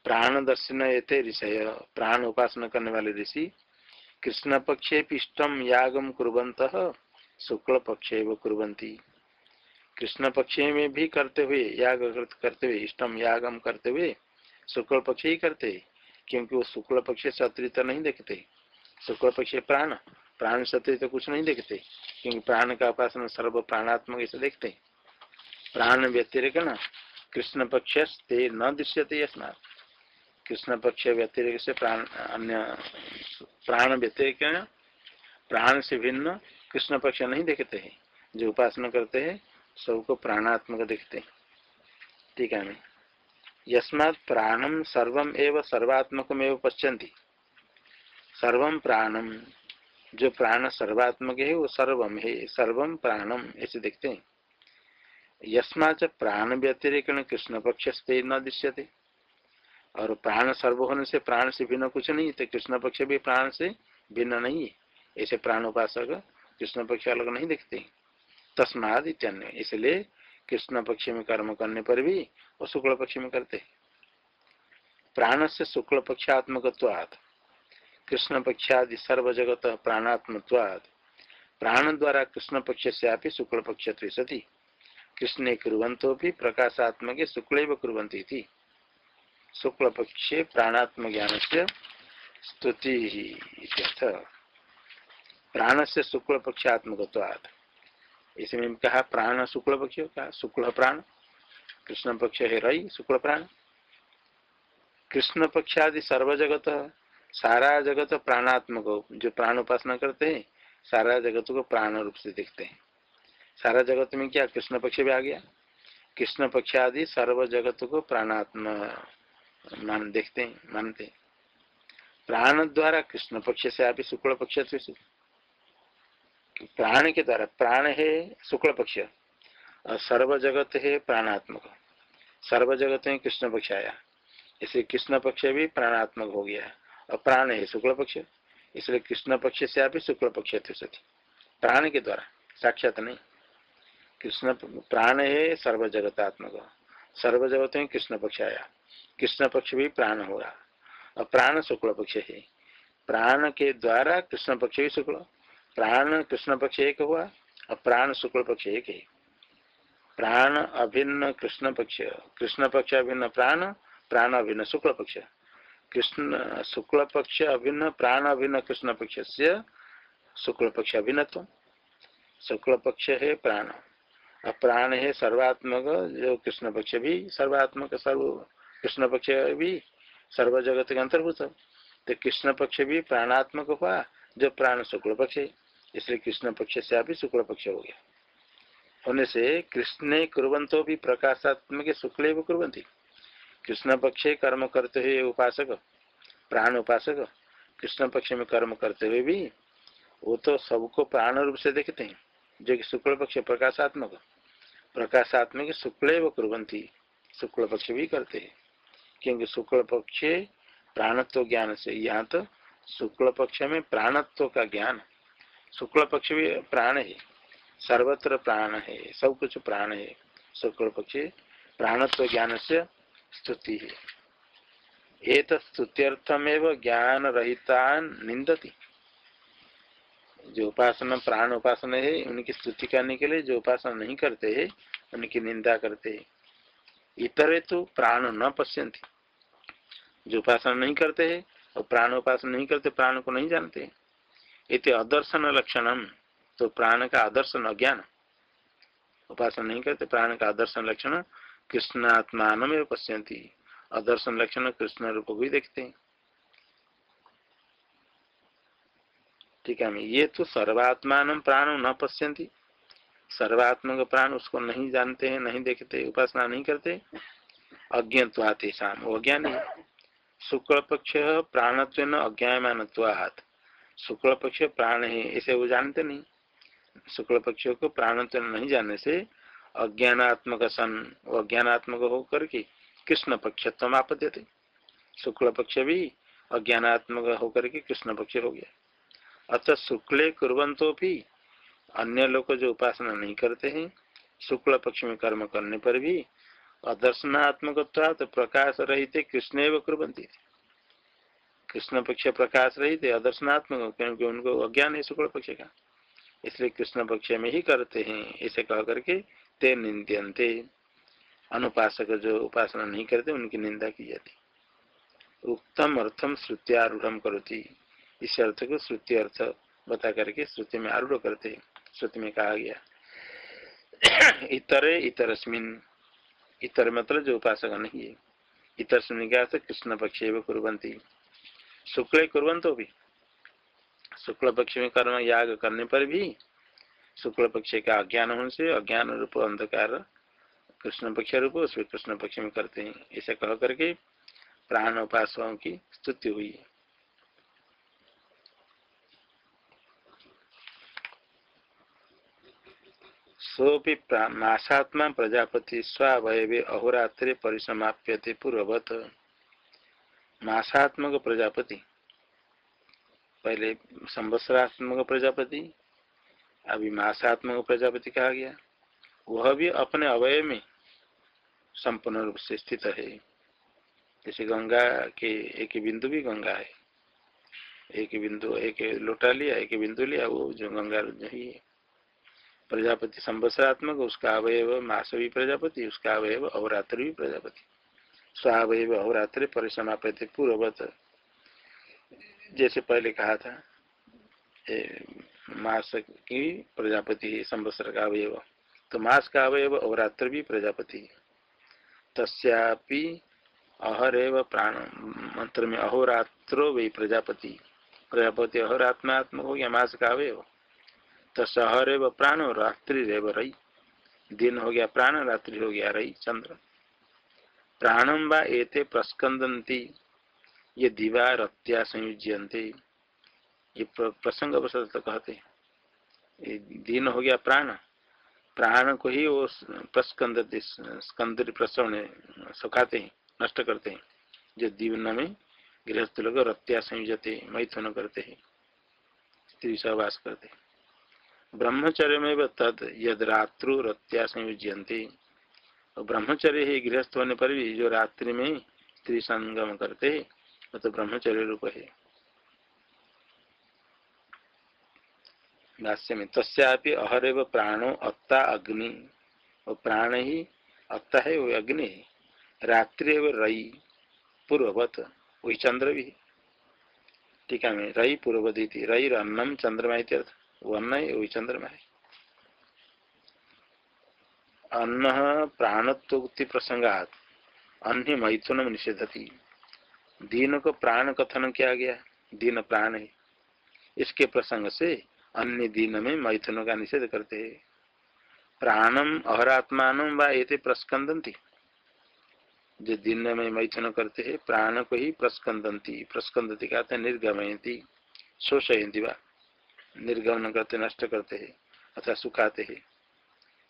S1: प्राण दर्शन ये ऋषय, प्राण उपासना करने वाले ऋषि कृष्ण पक्षे इष्टम यागम कुरंत शुक्ल पक्षे व कुरंती कृष्ण पक्षे में भी करते हुए, याग करते हुए इष्टम यागम करते हुए शुक्ल पक्ष ही करते, क्योंकि वो शुक्ल पक्ष से अतिरिक्त नहीं देखते। शुक्ल पक्ष प्राण प्राण से अतिरिक्त कुछ नहीं देखते, क्योंकि प्राण का उपासना सर्व प्राणात्मक ऐसे देखते। प्राण व्यतिरिक न कृष्ण पक्ष ते न दृश्यते स्नात कृष्ण पक्ष व्यतिरिक से प्राण, अन्य प्राण व्यतिरिक प्राण से भिन्न कृष्ण पक्ष नहीं देखते हैं। जो उपासना करते हैं, सबको प्राणात्मक देखते हैं। ठीक है यस्मात् प्राणम सर्वम एवं सर्वात्मकम एवं पश्यंती सर्वम प्राणम जो प्राण सर्वात्मक है, वो सर्वम है सर्वम प्राणम ऐसे देखते हैं। यस्मा प्राण व्यतिरिक कृष्ण पक्ष न दृश्यते। और प्राण सर्व होने से प्राण से भिन्न कुछ नहीं तो कृष्ण पक्ष भी प्राण से भिन्न नहीं है। ऐसे प्राण उपासक कृष्ण पक्ष अलग नहीं देखते। तस्माद इत्यान्य। इसलिए कृष्ण पक्ष में कर्म करने पर भी वो शुक्ल पक्ष में करते प्राण से शुक्ल पक्षात्मक कृष्ण पक्षादि सर्व जगत प्राणात्म प्राण द्वारा कृष्ण पक्ष से आप शुक्ल पक्ष सती। कृष्ण कुरंतो भी प्रकाशात्मक शुक्ल कुरंती थी शुक्ल पक्षे प्राणात्म ज्ञान से स्तुति प्राण से शुक्ल पक्षात्मक इसमें कहा प्राण शुक्ल पक्ष का? शुक्ल प्राण कृष्ण पक्ष है रही शुक्ल प्राण कृष्ण पक्षादि सर्व जगत सारा जगत प्राणात्मक, जो प्राण उपासना करते हैं सारा जगत को प्राण रूप से देखते हैं। सारा जगत में क्या? कृष्ण पक्ष भी आ गया। कृष्ण पक्ष आदि सर्व जगत को प्राणात्म मान देखते हैं, मानते हैं। प्राण द्वारा कृष्ण पक्ष से आप शुक्ल पक्ष से प्राण के द्वारा, प्राण है शुक्ल पक्ष, और सर्व जगत है प्राणात्मक। सर्व जगत में कृष्ण पक्ष आया। इसलिए कृष्ण पक्ष भी प्राणात्मक हो गया और प्राण है शुक्ल पक्ष। इसलिए कृष्ण पक्ष से आप शुक्ल पक्ष सती। प्राण के द्वारा, साक्षात नहीं। कृष्ण, प्राण है सर्व जगतात्मक सर्व जगत में कृष्ण पक्ष आया। कृष्ण पक्ष भी प्राण होगा और प्राण शुक्ल पक्ष है। प्राण के द्वारा कृष्ण पक्ष भी शुक्ल, प्राण कृष्ण पक्ष एक हुआ और प्राण शुक्ल पक्ष एक है। प्राण अभिन्न कृष्ण पक्ष कृष्ण पक्ष अभिन्न प्राण प्राण अभिन्न शुक्ल पक्ष। कृष्ण शुक्ल पक्ष अभिन्न, प्राण अभिन्न कृष्ण पक्ष से शुक्ल पक्ष अभिन्न तो शुक्ल पक्ष है प्राण। और प्राण है सर्वात्मक, जो कृष्ण पक्ष भी सर्वात्मक, सर्व कृष्ण पक्ष भी सर्व जगत के अंतर्भूत तो कृष्ण पक्ष भी प्राणात्मक हुआ, जो प्राण शुक्ल पक्ष इसलिए कृष्ण पक्ष से अभी शुक्ल पक्ष हो गया होने से कृष्ण कुरंतो भी प्रकाशात्मक शुक्ल कुरंती कृष्ण पक्ष कर्म करते हुए उपासक, प्राण उपासक, कृष्ण पक्ष में कर्म करते हुए भी वो तो सबको प्राण रूप से देखते हैं, जो कि शुक्ल पक्ष प्रकाशात्मक। प्रकाशात्मक शुक्ल व कुरंती शुक्ल पक्ष भी करते हैं। क्योंकि शुक्ल पक्ष प्राणत्व ज्ञान से, यहाँ तो शुक्ल पक्ष में प्राणत्व का ज्ञान शुक्ल पक्ष भी प्राण है, सर्वत्र प्राण है, सब कुछ प्राण है। शुक्ल पक्ष प्राणत्व ज्ञान से स्तुति है। एक स्तुत्यर्थमेव ज्ञान रहता निंदती जो उपासना, प्राण उपासना है, उनकी स्तुति करने के लिए जो उपासना नहीं करते है, उनकी निंदा करते है। इतरे तो प्राण न पश्यंती। जो उपासना नहीं करते है, और प्राण उपासना नहीं करते, प्राण को नहीं जानते इति अदर्शन लक्षणम तो प्राण का आदर्शन अज्ञान। उपासना नहीं करते, प्राण का आदर्शन लक्षण कृष्णात्मान में पश्यंती। अदर्शन लक्षण कृष्ण रूप को भी देखते हैं। ठीक है, ये तो सर्वात्मान प्राण न पश्यंती। सर्वात्मक प्राण उसको नहीं जानते हैं, नहीं देखते, उपासना नहीं करते। अज्ञाते शाम वो अज्ञान है। शुक्ल पक्ष प्राणत्व अज्ञायमान शुक्ल पक्ष प्राण है, इसे वो जानते नहीं। शुक्ल पक्ष को प्राण तो नहीं जानने से अज्ञानात्मक सन, वो अज्ञानात्मक होकर के कृष्ण पक्षत्व आपत्य थे शुक्ल पक्ष भी अज्ञानात्मक होकर के कृष्ण पक्ष हो गया। अतः शुक्ले कुरंतो भी अन्य लोग जो उपासना नहीं करते हैं, शुक्ल पक्ष में कर्म करने पर भी अदर्शनात्मक तो प्रकाश रहित कृष्ण एवं कुरंती कृष्ण पक्ष प्रकाश रहित, अदर्शनात्मक, क्योंकि उनको अज्ञान है शुक्ल पक्ष का। इसलिए कृष्ण पक्ष में ही करते हैं, इसे कह करके ते निंदते अनुपासक जो उपासना नहीं करते, उनकी निंदा की जाती। उत्तम अर्थम श्रुत्यारूढ़ करोती। इस अर्थ को श्रुति अर्थ बता करके श्रुति में आरूढ़ करते श्रुति में कहा गया इतरे इतरस्मिन इतर मतलब जो उपासक नहीं है। इतर क्या कृष्ण पक्ष कुरंती शुक्ल कुरंतो भी। शुक्ल पक्ष में कर्म याग करने पर भी शुक्ल पक्ष का अज्ञान होने से अज्ञान रूप अंधकार कृष्ण पक्ष रूप उसमें कृष्ण पक्ष में करते हैं। ऐसा कह करके प्राण उपासकों की स्तुति हुई। सोपि मासात्मा प्रजापति स्वावय अहोरात्रे परिसमाप्यते पूर्ववत। मासात्मक प्रजापति। पहले संवत्सरात्मक प्रजापति, अभी मासात्मक प्रजापति कहा गया। वह भी अपने अवय में संपूर्ण रूप से स्थित है। जैसे गंगा के एक बिंदु भी गंगा है। एक बिंदु, एक लोटा लिया, एक बिंदु लिया, वो जो गंगा ही है प्रजापति संवत्सरात्मक, उसका अवयव मास भी प्रजापति, उसका अवयव अवरात्र भी प्रजापति स्वावयव अवरात्र परिसमाप्य पूर्ववत। जैसे पहले कहा था मास की प्रजापति संवत्सर का अवयव। तो मास का अवयव अवरात्र भी प्रजापति। तस्यापि अहरेव प्राण, मंत्र में अहोरात्रो वे प्रजापति। प्रजापति अहोरात्मात्मक हो गया मास का अवयव। तहर एव प्राण रात्रि रेव रही। दिन हो गया, प्राण रात्रि हो गया रही चंद्र। प्राणम व एते प्रस्कंदंती ये दिवा रत्या संयुज्यंते ये प्रसंग अवसर तो कहते ये दिन हो गया प्राण। प्राण को ही वो प्रस्कंद स्कंद प्रसव सुखाते हैं, नष्ट करते हैं। जो दीवन में गृहस्थ लोग रत्या संयुजते मैथुन करते हैं। सहवास करते हैं। ब्रह्मचर्य में तद यद रात्रु रत्या संयुज्यंती ब्रह्मचर्य ही गृहस्थ होने पर भी जो रात्रि में स्त्री संगम करते है वो तो ब्रह्मचर्य रूप है। भाष्य में तस्यापि अहरेव प्राणो अत्ता अग्नि। और प्राण ही अत्ता है, वो अग्नि। है रात्रि एवं रई, पूर्ववत, वही चंद्र भी। टीका में रई पूर्वदी थी रई अन्नम चंद्रमा इत्यर्थ। वो अन्न है वही चंद्रमा है। अन्न प्राणत्वक्ति प्रसंगात अन्य मैथुन निषेधती। दीन को प्राण कथन किया गया? दीन प्राण है। इसके प्रसंग से अन्य दीन में मैथुन का निषेध करते है। प्राणम अहरात्मान वे प्रस्कंदंती जो दिन में मैथुन करते है, प्राण को ही प्रस्कंदंती प्रस्कंदती कहते निर्गमयती शोषयती वा। निर्गमन करते, नष्ट करते है, अथवा सुखाते हैं।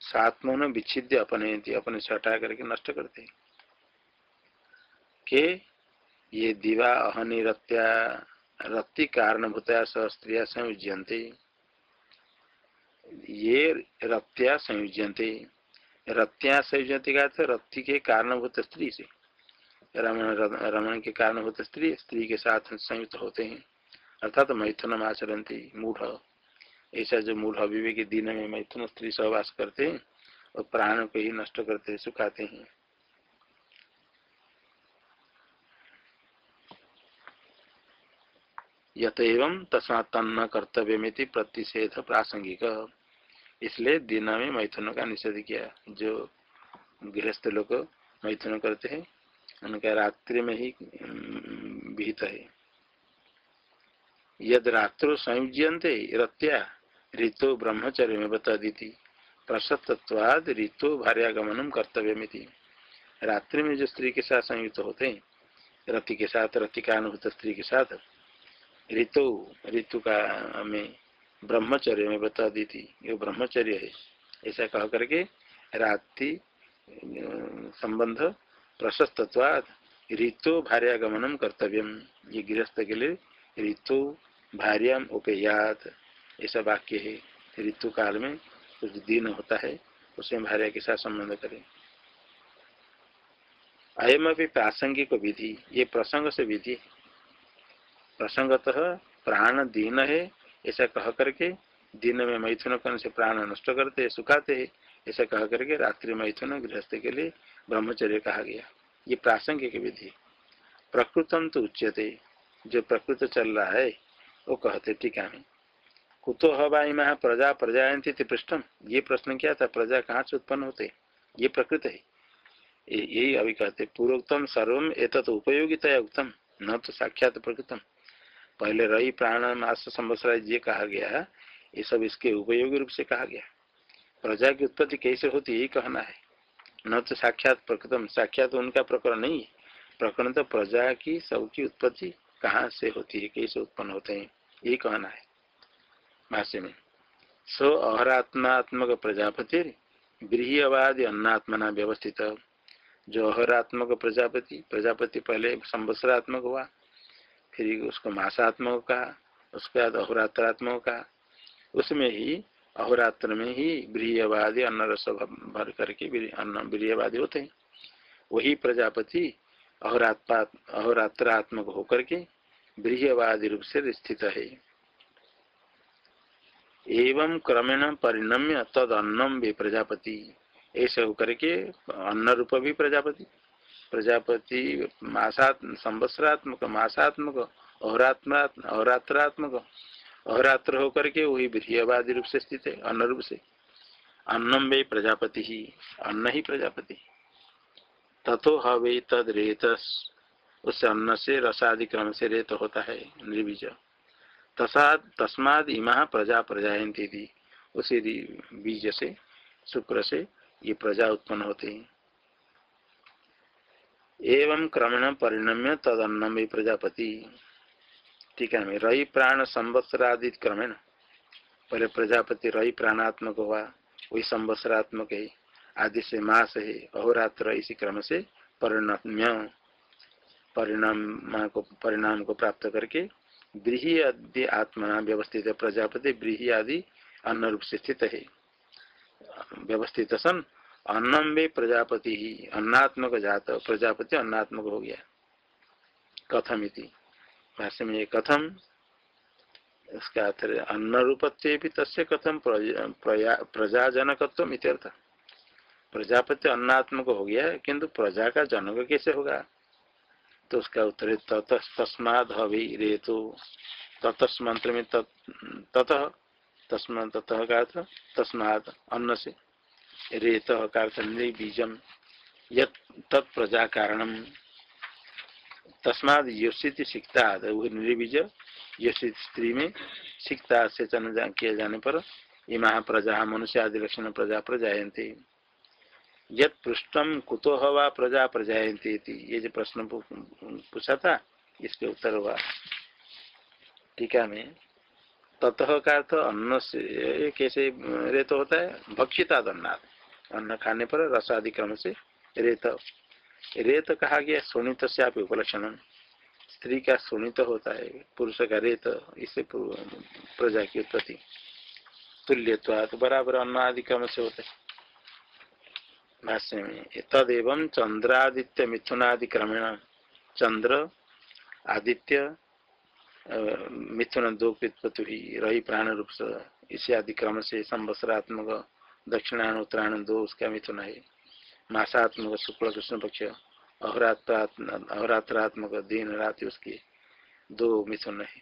S1: सात्मन विच्छिद्य अपने अपने से हटा करके नष्ट करते हैं। के ये दिवा अहनि रत्या रत्ति कारणभूतया स्त्रिया संयुज्यंते ये रत्या संयुज्यंते रत्या संयुजते का रत्ति के कारणभूत स्त्री से। रमण रमण के कारणभूत स्त्री स्त्री के साथ संयुक्त होते हैं। अर्थात मैथुन आचरती मूढ़। ऐसा जो मूढ़ अभिवेक दिन में मैथुन स्त्री सहवास करते हैं और प्राण को ही नष्ट करते, सुखाते हैं। यत एवं तस्मा तन्न कर्तव्य में प्रतिषेध प्रासंगिक। इसलिए दिन में मैथुन का निषेध किया। जो गृहस्थ लोग मैथुन करते हैं, उनका रात्रि में ही विहित है। यद रात्रो संयुज्यंते रत्या ऋतु ब्रह्मचर्य में बता दी थी प्रसतत्वाद ऋतु भार्यागमनम कर्तव्य रात्रि में जो स्त्री के साथ संयुक्त होते हैं रति के साथ रति का अनुभूत स्त्री के साथ, ऋतु ऋतु का में ब्रह्मचर्य में बता दी थी ये ब्रह्मचर्य है। ऐसा कह करके रात्रि संबंध प्रशस्तवाद ऋतु भार्यागमनम कर्तव्यम। ये गृहस्थ के लिए ऋतु भार्याम उपेयात। ऐसा वाक्य है ऋतु काल में कुछ दिन होता है उसमें भार्य के साथ संबंध करें। अयम अभी प्रासंगिक विधि, ये प्रसंग से विधि प्रसंगतः प्राण दीन है, ऐसा कह करके दिन में मैथुन करने से प्राण नष्ट करते है सुखाते है, ऐसा कह करके रात्रि मैथुन गृहस्थ के लिए ब्रह्मचर्य कहा गया। ये प्रासंगिक विधि। प्रकृतम तो उच्यते, जो प्रकृत चल रहा है वो कहते टीका में कुतो हवाई महा प्रजा प्रजायंती पृष्ठम ये प्रश्न क्या था? प्रजा कहाँ से उत्पन्न होते? ये प्रकृत है। यही अभी कहते पूर्वोत्तम सर्वम एतत उपयोगिता उत्तम न तो साक्षात प्रकृतम। पहले रही प्राण मास संवत्सरा, ये कहा गया, ये सब इसके उपयोगी रूप से कहा गया। प्रजा की उत्पत्ति कैसे होती, यही कहना है। न तो साक्षात प्रकृतम। साक्षात उनका प्रकरण नहीं है। प्रकरण तो प्रजा की सबकी उत्पत्ति कहाँ से होती है, कैसे उत्पन्न होते हैं? यही कहना है। भाष्य में सो अहरात्मात्मक प्रजापति गृहवादी अन्नात्मना व्यवस्थित। जो अहरात्मक प्रजापति प्रजापति पहले संवत्सरात्मक हुआ, फिर उसको मासात्मक का उसके बाद अहोरात्रात्मक का उसमें ही, अहोरात्र में ही ब्रीहवादी अन्न रस भर करके अन्न ब्रीहवादी होते हैं। वही प्रजापति अहोरात्मा अहोरात्रात्मक होकर के ब्रीहवादी रूप से स्थित है। एवं क्रमेण परिणम्य तद अन्नम भी प्रजापति। ऐसे होकर के अन्न रूप भी प्रजापति। प्रजापति मासात् संवत्सरात्मक, मासात्मक अहोरात्मात्म अहोरात्रात्मक, अहोरात्र होकर के वही ब्रीहवादी रूप से स्थित है, अन्न रूप से। अन्नम वे प्रजापति ही, अन्न ही प्रजापति। तथो हवे तद रेत उस अन्न से रसादि क्रम से रेत होता है निर्बीज तसाद तस्माद इमा प्रजा प्रजायंती थी उसी बीज से शुक्र से ये प्रजा उत्पन्न होते हैं। एवं क्रमेण परिणम्य तद प्रजापति। ठीक है रही प्राण संवत्सरादि क्रमेण। पहले प्रजापति रही प्राणात्मक हुआ, वही संवत्सरात्मक है। आदि से मास है, अहोरात्र इसी क्रम से परिणम्य। परिणाम को परिणाम को प्राप्त करके ब्रीही आदि आत्मा व्यवस्थित प्रजापति ब्रीही आदि अन्न रूप से स्थित है। व्यवस्थित सन, अन्नम में प्रजापति ही, अन्नात्मक जात, प्रजापति अन्नात्मक हो गया। कथम इति। भाष्य में कथम, इसका अर्थ अन्न रूपत्व भी तस्य कथम प्रजाजनकत्व इत्यर्थ। प्रजापति अन्नात्मक हो गया, किंतु प्रजा का जनक कैसे होगा? तो उसका उत्तर तस्माद हवि रे तो ततस मंत्र में ततः तस्मा, ततः का अर्थ? तस्माद अन्न से रेत का अर्थ निर्बीजम यत्प्रजा कारणम। तस्माद योषित सिक्ता वह निर्बीज योषित स्त्री में सिक्ता से चन किए जाने पर इमा प्रजा मनुष्य आदि लक्षण प्रजा प्रजायन्ते। यत पृष्ठम कुतो हवा प्रजा प्रजायन्ते ये जो प्रश्न पूछा था इसके उत्तर हुआ टीका में ततः का अर्थ अन्न से कैसे रेत होता है? भक्षिता दन्नाथ अन्न खाने पर रसादि क्रम से रेत। रेत कहा गया? सुनित से आप उपलक्षण। स्त्री का सुनित होता है, पुरुष का रेत, इससे प्रजा की उत्पत्ति। तुल्य तो बराबर अन्न आदि क्रम से होता है। भाष्य में तदेव चंद्रादित्य मिथुनादि क्रमेण चंद्र आदित्य मिथुन दो उत्पत्ति हुई रही प्राण रूप से इसी आदि क्रम से संवत्सरात्मक दक्षिणायन उत्तरायण दो उसका मिथुन है। मासात्मक, शुक्ल कृष्ण पक्ष अहरात्रात्मक दिन रात उसकी दो मिथुन है।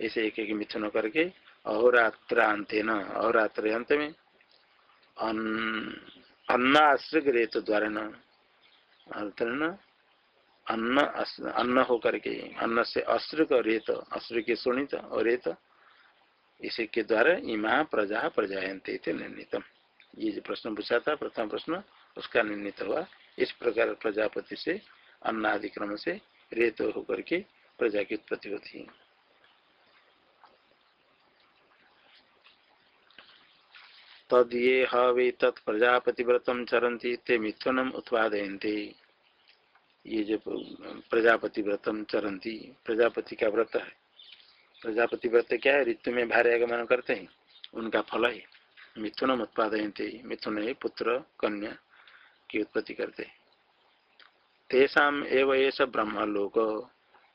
S1: ऐसे एक एक मिथुन करके अहोरात्रांत न अहोरात्र अंत में अन्न आश्रित रेत द्वारा न अन्न अन्न होकर के अन्न से अस्त्र रेत अस्त्र के सुनित और रेत, इसी के द्वारा इमा प्रजा प्रजायंते निर्णितम। ये जो प्रश्न पूछा था, प्रथम प्रश्न, उसका निर्णित हुआ, इस प्रकार प्रजापति से अन्नादिक्रम से रेत होकर के प्रजा की उत्पत्ति होती है। तद ये हवे तत् प्रजापति व्रतम चरंती ते मिथुनम उत्पादयते ये जो प्रजापति व्रतम चरंती प्रजापति का व्रत है। प्रजापति व्रत क्या है? ऋतु में भार्य आगमन करते हैं, उनका फल है। मिथुनम उत्पादयते मिथुन है पुत्र, कन्या की उत्पत्ति करते हैं। तेषाम एवं ये सब ब्रह्मलोक।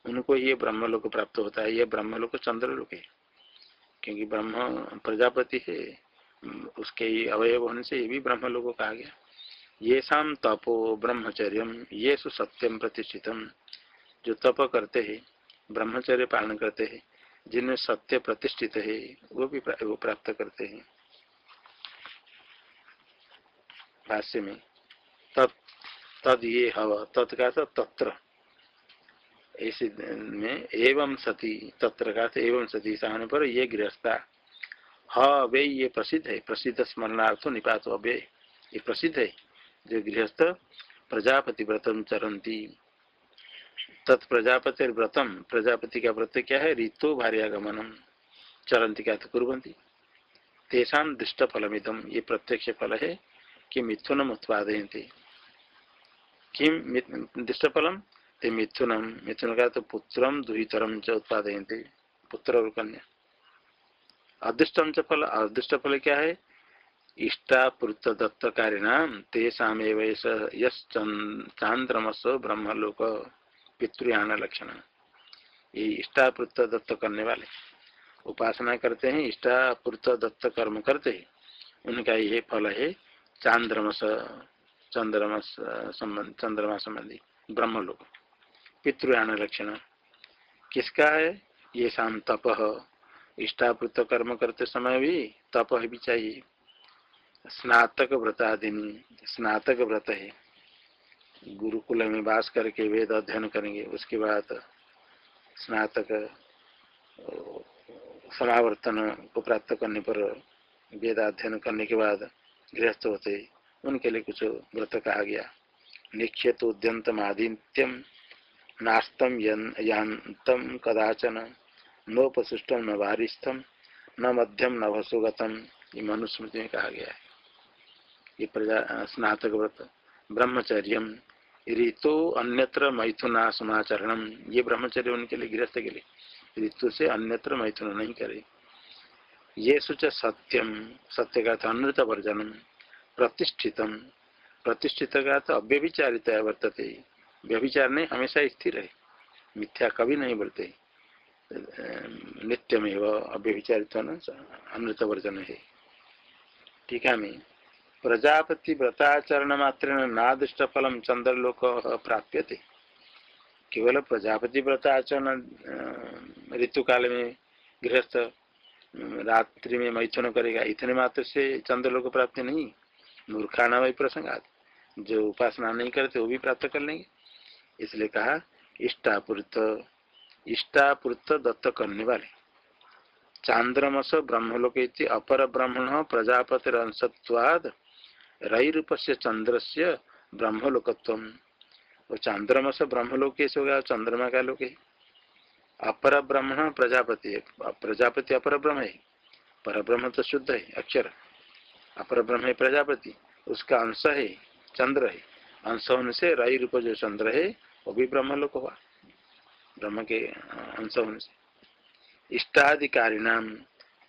S1: उनको ये ब्रह्मलोक प्राप्त होता है, ये ब्रह्मलोक चंद्रलोक है। क्योंकि ब्रह्म प्रजापति है उसके अवयव होने से ये भी ब्रह्म लोगों कहा गया। ये शाम तपो ब्रह्मचर्य ये सत्यम प्रतिष्ठितम जो तप करते हैं, ब्रह्मचर्य पालन करते हैं, जिनमें सत्य प्रतिष्ठित है, वो भी वो प्राप्त करते हैं। भाष्य में, तत्, तद ये हव तत्का तत्र। ऐसे में एवं सती, तत्र का एवं सती सहने पर ये गृहस्था। वे ये प्रसिद्ध है। प्रसिद्ध स्मरणार्थ निपात अव्यय ये प्रसिद्ध है। जो गृहस्थ प्रजापति व्रतम चरंती तत्प्रजापति व्रतम प्रजापति का व्रत क्या है? ऋतु भार्यागमनम। चरंती का तो कुरंती तेषा दृष्ट फलमिदम ये प्रत्यक्ष फल है कि मिथुनम उत्पादयते किम दृष्ट फलम ते मिथुनम। मिथुन का तो पुत्रम, दुहितरम च उत्पादयते पुत्र और कन्या अदृष्टम च फल, अदृष्ट फल क्या है? इष्टापूर्त दत्त नाम तेषाम चांद्रमस ब्रह्मलोक पितृयान लक्षण। ये इष्टापूर्त दत्त करने वाले। उपासना करते हैं इष्टापूर्त दत्त कर्म करते हैं। उनका यह फल है चांद्रमस, चंद्रमस चंद्रमा संबंधी, ब्रह्मलोक, पितृयान लक्षण। किसका है? ये शाम तप। इष्टापूर्त कर्म करते समय भी तप भी चाहिए। स्नातक व्रत आदि स्नातक व्रत है। गुरुकुल में वास करके वेद अध्ययन करेंगे, उसके बाद स्नातक, समावर्तन को प्राप्त करने पर वेद अध्ययन करने के बाद गृहस्थ होते, उनके लिए कुछ व्रत कहा गया। निक्षेत उद्यंतम आदित्यम नास्तम यंतम कदाचन। नोपशिष्टम न वारिस्थम न मध्यम न वसुगतम ये मनुस्मृति में कहा गया है। ये प्रजा स्नातक व्रत ब्रह्मचर्य ऋतु अन्यत्र मैथुना समाचरणम, ये ब्रह्मचर्य उनके लिए गृहस्थ के लिए। ऋतु से अन्यत्र मैथुन नहीं करे। ये सुच सत्यम सत्य का था अनृत वर्जनम, प्रतिष्ठितम। प्रतिष्ठित का तो अव्यभिचारित वर्तते। व्यभिचार नहीं, हमेशा स्थिर है मिथ्या कभी नहीं बोलते नित्यमेव अव्यभिचारित अमृत वर्जन है ठीक है प्रजापति व्रताचरण मात्र नादृष्ट फलम चंद्रलोक प्राप्य थे केवल प्रजापति व्रताचरण ऋतु काल में गृहस्थ रात्रि में मैथुन करेगा, इतने मात्र से चंद्रलोक प्राप्ति नहीं। मूर्खाना वही प्रसंगात जो उपासना नहीं करते, वो भी प्राप्त कर लेंगे। इसलिए कहा, इष्टापूर्त इष्टापूर्त दत्त करने वाले चांद्रमस ब्रह्मलोक अपर ब्रह्मण प्रजापति अंशत्वाद रई रूप से चंद्र से ब्रह्मलोकत्व और चांद्रमस ब्रह्मलोक कैसे होगा चंद्रमा का लोक। है अपर ब्रह्मण प्रजापति प्रजापति अपर ब्रह्म है। पर ब्रह्म तो शुद्ध है, अक्षर। अपर ब्रह्म है प्रजापति, उसका अंश है, चंद्र है। अंश होने से रई रूप जो चंद्र है, वो भी ब्रह्मलोक हुआ। ब्रह्म के अंश होने से इष्टाधिकारी नाम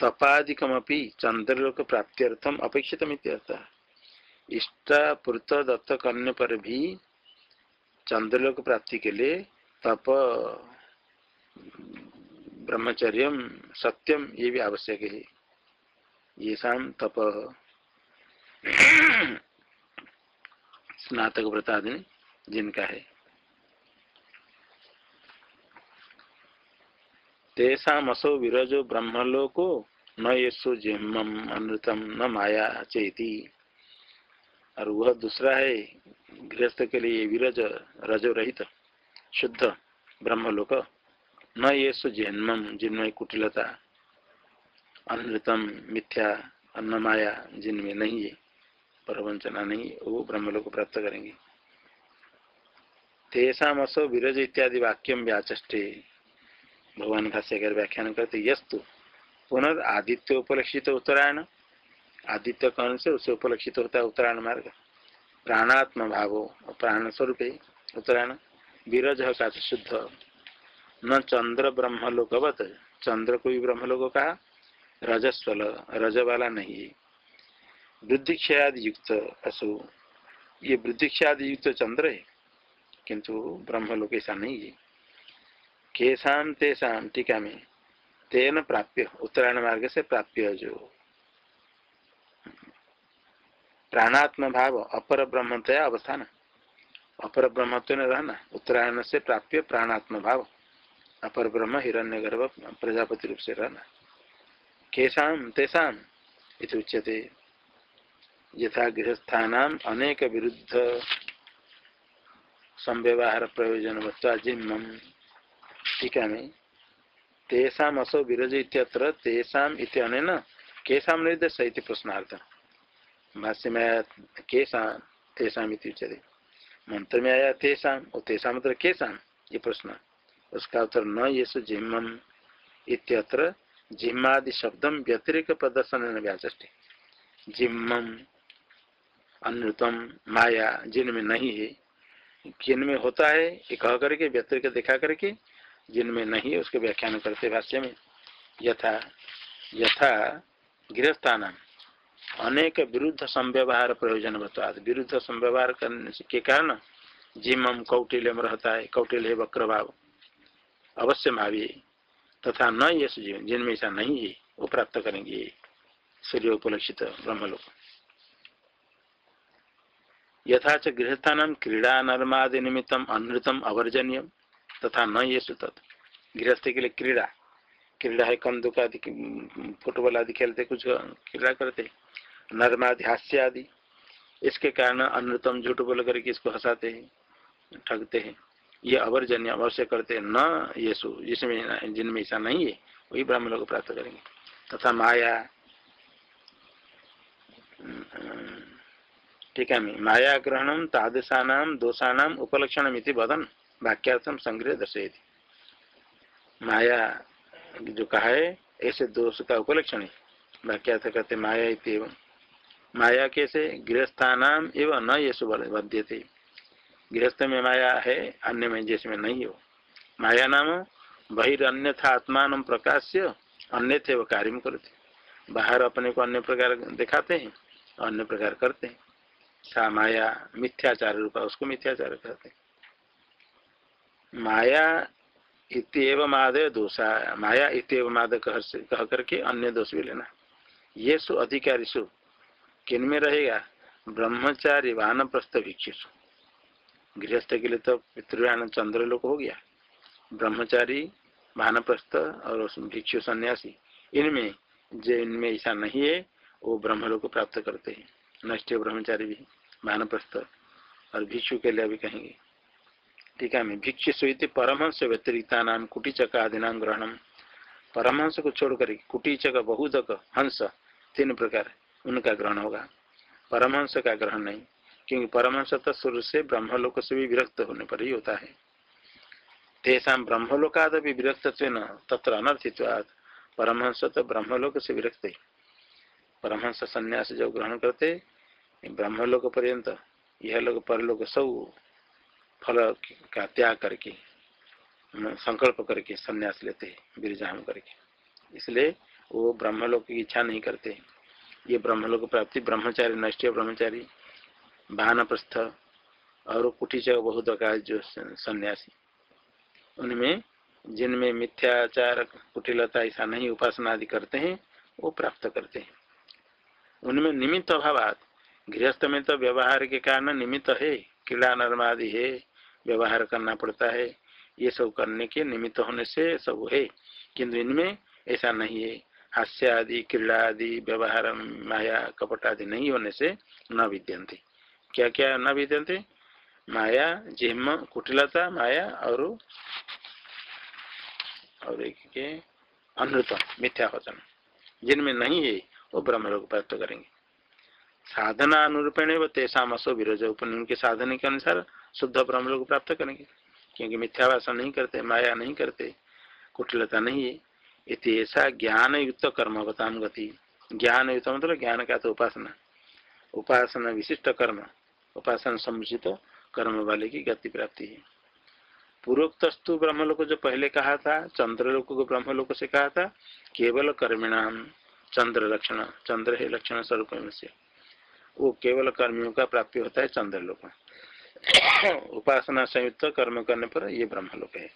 S1: तपादिकमी चंद्रलोक प्राप्त्यर्थम अपेक्षित इष्टापूर्त दत्त करने पर भी चंद्रलोक प्राप्ति के लिए तप, ब्रह्मचर्य सत्यम ये भी आवश्यक। है ये शाम तप। स्नातक व्रतादि जिनका है। तेषामसो विरजो ब्रह्मलोको न यशो जिम्मम अनृतम न माया चेती। और वह दूसरा है, गृहस्थ के लिए विरज रजो रहित शुद्ध ब्रह्मलोक। न ये जन्मम जिनमें कुटिलता, अनृतम, मिथ्या अन्न माया, जिनमें नहीं है, परवंचना नहीं वो ब्रह्मलोक प्राप्त करेंगे। तेषामसो विरज इत्यादि वाक्यम व्याचे भगवान भाष्यकर व्याख्यान करते, यस्तु। पुनर्दित्य उपलक्षित उत्तरायण। आदित्य कर्ण से? उसे उपलक्षित होता है उत्तरायण मार्ग। प्राणात्म भाव प्राण स्वरूप उत्तरायण। विरज का शुद्ध। न चंद्र ब्रह्मलोकवत चंद्र को भी ब्रह्म ब्रह्मलोक कहा। रजस्वल रज वाला नहीं। है वृद्धिक्षयादि युक्त असो। ये वृद्धिक्षयादि युक्त चंद्र है, किंतु ब्रह्मलोक ऐसा नहीं है। केशाम तेषाम टीका में तेन प्राप्य उत्तरायण मार्ग से प्राप्य जो प्राणात्म भाव अपर ब्रह्मतया अवस्थान। अपर ब्रह्मत्व ने रहना उत्तरायण से प्राप्य प्राणात्म भाव अपर ब्रह्म हिरण्य गर्भ प्रजापति रूप से रहना केशाम तेषाम उच्यते। यथा गृहस्थान अनेक विरुद्ध संव्यवहार प्रयोजन जिम्म टीका में तेषाम असो विरज इत्यत्र तेषाम इत्यन केशाम निर्देश इति प्रश्नार्थ। भाष्य में आया केशाम तेषाम उच्यते। मंत्र में आया तेषाम और तेषा मतलब केशाम ये प्रश्न। उसका उत्तर न ये सो जिम्म इत्यत्र जिम्मादि शब्दम व्यतिरिक प्रदर्शन व्याचष्टि जिम्मम अनुतम माया जिनमें नहीं है जिनमें होता है ये कह करके, व्यतिरिक दिखा करके जिनमें नहीं है, उसके व्याख्यान करते भाष्य में, यथा यथा गृहस्थान, अनेक विरुद्ध संव्यवहार प्रयोजन बताद विरुद्ध संव्यवहार करने के कारण? जिम कौटिल्य में रहता है कौटिल्य वक्र भाव अवश्य भावी। तथा न ये जीवन जिनमें ऐसा नहीं है, वो प्राप्त करेंगे। सूर्य उपलक्षित ब्रह्मलोक। यथा च गृहस्थान क्रीड़ा नर्मादि निमित्तम, अनृतम अवर्जनीय तथा न ये सुतत। गृहस्थी के लिए क्रीड़ा। क्रीड़ा है कंदुक आदि फुटबॉल आदि खेलते, कुछ क्रीड़ा करते। नर्मादि हास्य आदि। इसके कारण अनृतम झूठ बोल करके इसको हंसाते हैं, ठगते हैं। ये अवर्जन्य अवश्य करते न ये सु जिसमें, जिनमें ऐसा नहीं है, वही ब्राह्मण लोग प्राप्त करेंगे। तथा माया। ठीक है, माया ग्रहणम, तादृशानाम दोषाणाम उपलक्षण मिति वदन वाक्यार्थम संग्रह दर्शे माया जो कहा है, ऐसे दोष का उपलक्षण है। वाक्यार्थ कहते माया इतव माया कैसे? गृहस्थानाम एवं न ये बद्य थे गृहस्थ में माया है, अन्य में जैसे में नहीं हो। माया नाम बहिर्न्यथा आत्मान प्रकाश्य अन्य थे वो कार्य करते। बाहर अपने को अन्य प्रकार दिखाते हैं, अन्य प्रकार करते हैं। सा माया मिथ्याचार रूपा, उसको मिथ्याचार कहते माया इतव मादय दोषा, माया इतव माद कह कह करके अन्य दोष भी लेना। ये सु अधिकारी सु, किन में रहेगा? ब्रह्मचारी वान प्रस्थ भिक्षु गृहस्थ के लिए तो पितृयान चंद्रलोक हो गया। ब्रह्मचारी भानप्रस्थ और भिक्षु सन्यासी, इनमें जो इनमें ऐसा नहीं है, वो ब्रह्मलोक प्राप्त करते हैं। नष्ट ब्रह्मचारी भी मानप्रस्थ और भिक्षु के लिए भी कहेंगे। है मैं भिक्षु परमहंस व्यतिरिक्ता नाम कुटीचक आदि नाम ग्रहणम परमहंस को छोड़ कर कुटीचक बहुदक हंस, तीन प्रकार उनका ग्रहण होगा। परमहंस का ग्रहण नहीं, क्योंकि परमहंस तो शुरू से ब्रह्मलोक से भी विरक्त होने पर ही होता है। तेषा ब्रह्मलोकाद भी विरक्त तत्र अनर्थित्वाद परमहंस तो ब्रह्मलोक से विरक्त परमहंस संन्यास जो ग्रहण करते, ब्रह्मलोक पर्यंत, यह लोग परलोक सब फल का त्याग करके संकल्प करके संन्यास लेते हैं बीरजाम करके। इसलिए वो ब्रह्मलोक की इच्छा नहीं करते। ये ब्रह्मलोक प्राप्ति, ब्रह्मचारी नष्ट ब्रह्मचारी वाहन प्रस्थ और कुटीच बहुत का जो सन्यासी। उनमें जिनमें मिथ्याचार, कुटिलता ऐसा नहीं उपासना आदि करते हैं, वो प्राप्त करते हैं। उनमें निमित्त अभाव गृहस्थ में तो व्यवहार के कारण निमित्त है। क्रीड़ा नर्मादि है, व्यवहार करना पड़ता है। ये सब करने के निमित्त होने से सब है, किंतु इनमें ऐसा नहीं है। हास्य आदि क्रीड़ा आदि व्यवहार माया कपट आदि नहीं होने से न विद्यंते क्या क्या न विद्यंते माया जिम कुटिलता, माया और और एक के अनृत मिथ्या वचन। जिनमें नहीं है, वो ब्रह्म लोग प्राप्त करेंगे। साधना अनुरूपेण तेसाम असो विरोज उनके साधन के अनुसार शुद्ध ब्रह्म लोग प्राप्त करेंगे। क्योंकि मिथ्यावासन नहीं करते, माया नहीं करते, कुटिलता नहीं है। ऐसा ज्ञान युक्त कर्म बताम गति। ज्ञान युक्त मतलब ज्ञान का तो उपासना। उपासना विशिष्ट कर्म। उपासना समुचित कर्म वाले की गति प्राप्ति है। पूर्वोक्तस्तु ब्रह्मलोक जो पहले कहा था, चंद्रलोक को ब्रह्म ब्रह्मलोक से कहा था, केवल कर्मिणाम चंद्र लक्षण, चंद्र है लक्षण स्वरूप में से। वो केवल कर्मियों का प्राप्ति होता है, चंद्रलोक उपासना संयुक्त कर्म करने पर ये ब्रह्मलोक है।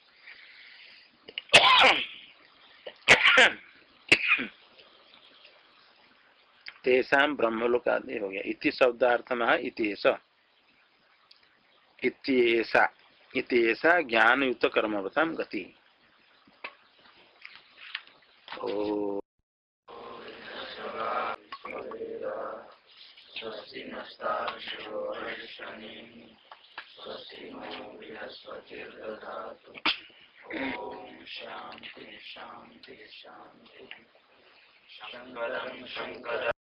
S1: तेषा ब्रह्मलोक आदि हो गया। इति शब्दार्थ में इतिहासा ज्ञान युक्त कर्मवता गति। ओ। शांति शांति शांति शंकर शंकर